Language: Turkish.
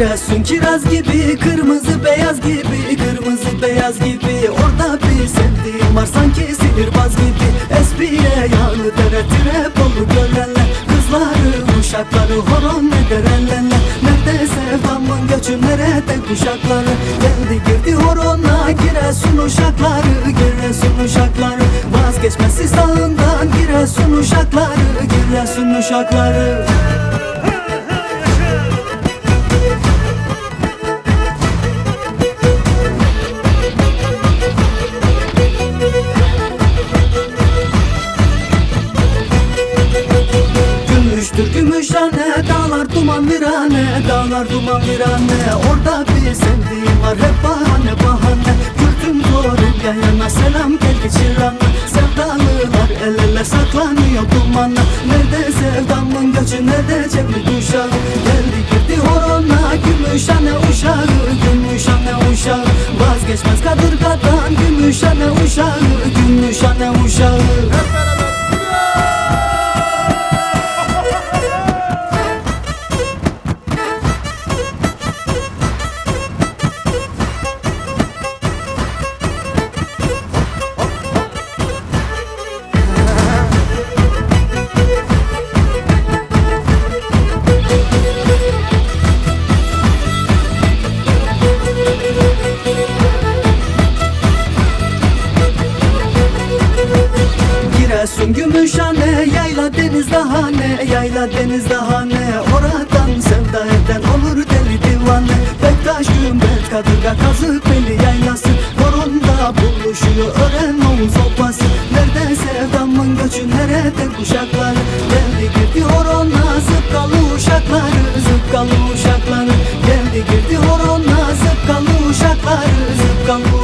Giresun kiraz gibi kırmızı beyaz gibi kırmızı beyaz gibi. Orada bir sevdiğim var sanki sihirbaz gibi. Espiye yağlı dere trep olur görenler Kızları uşakları horon eder ellerler Nerede sevdamın göçü nerede kuşakları? Geldi girdi horona Giresun uşakları Giresun uşakları. Vazgeçmesi sağından Giresun uşakları Giresun uşakları Gümüştür gümüşhane Dağlar duman virane Dağlar duman virane. Orada bir sevdiğim var Hep bahane bahane. Kürtüm doğru yan yana Selam gel geçir anla Sevdalılar el ele saklanıyor dumanla Nerede sevdamın göçü Nerede cebri kuşağı Geldi girdi horona Gümüşhane uşağı Gümüşhane uşağı. Vazgeçmez kadırgadan Gümüşhane uşağı Gümüşhane uşağı Giresun Gümüşhane Yayla deniz daha ne? Yayla deniz daha ne? Oradan sevda eden olur deli divane. Bektaş Gümbet Kadırga Kazık Beli Yaylası. Korunda buluşuyor öğren Oğuz Obası. Nerede sevdamın göçü nerede kuşakları Geldi girdi horona zıpkalı uşakları Zıpkalı uşakları. Geldi girdi horona zıpkalı uşakları Zıpkalı